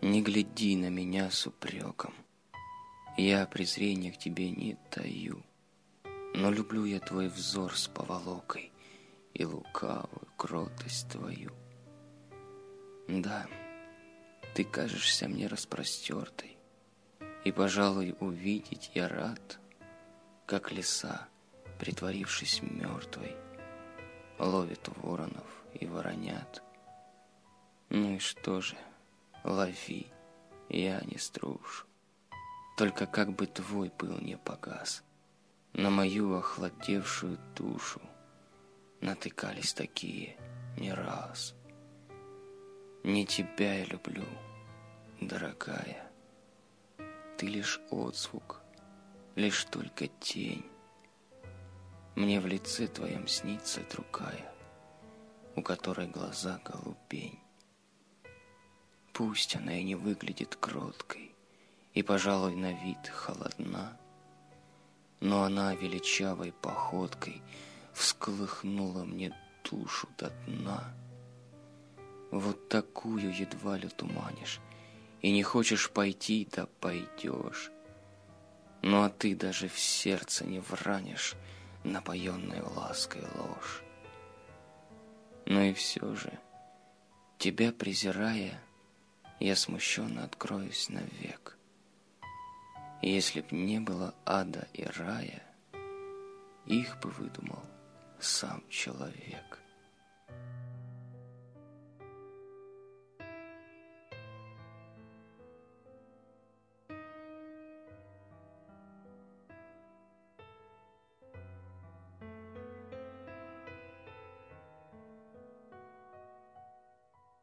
Не гляди на меня с упреком. Я презрения к тебе не таю, Но люблю я твой взор с поволокой И лукавую кротость твою. Да, ты кажешься мне распростертой, И, пожалуй, увидеть я рад, Как лиса, притворившись мертвой, Ловит воронов и воронят. Ну и что же, лови, я не струшу. Только как бы твой пыл не погас, На мою охладевшую душу Натыкались такие не раз. Не тебя я люблю, дорогая, Ты лишь отзвук, лишь только тень. Мне в лице твоем снится другая, У которой глаза голубень. Пусть она и не выглядит кроткой, И, пожалуй, на вид холодна, Но она величавой походкой Всколыхнула мне душу до дна. Вот такую едва ли туманишь, И не хочешь пойти, да пойдешь. Ну а ты даже в сердце не вранишь Напоенной лаской ложь. Но и все же, тебя презирая, я смущенно откроюсь навек. Если б не было ада и рая, их бы выдумал сам человек.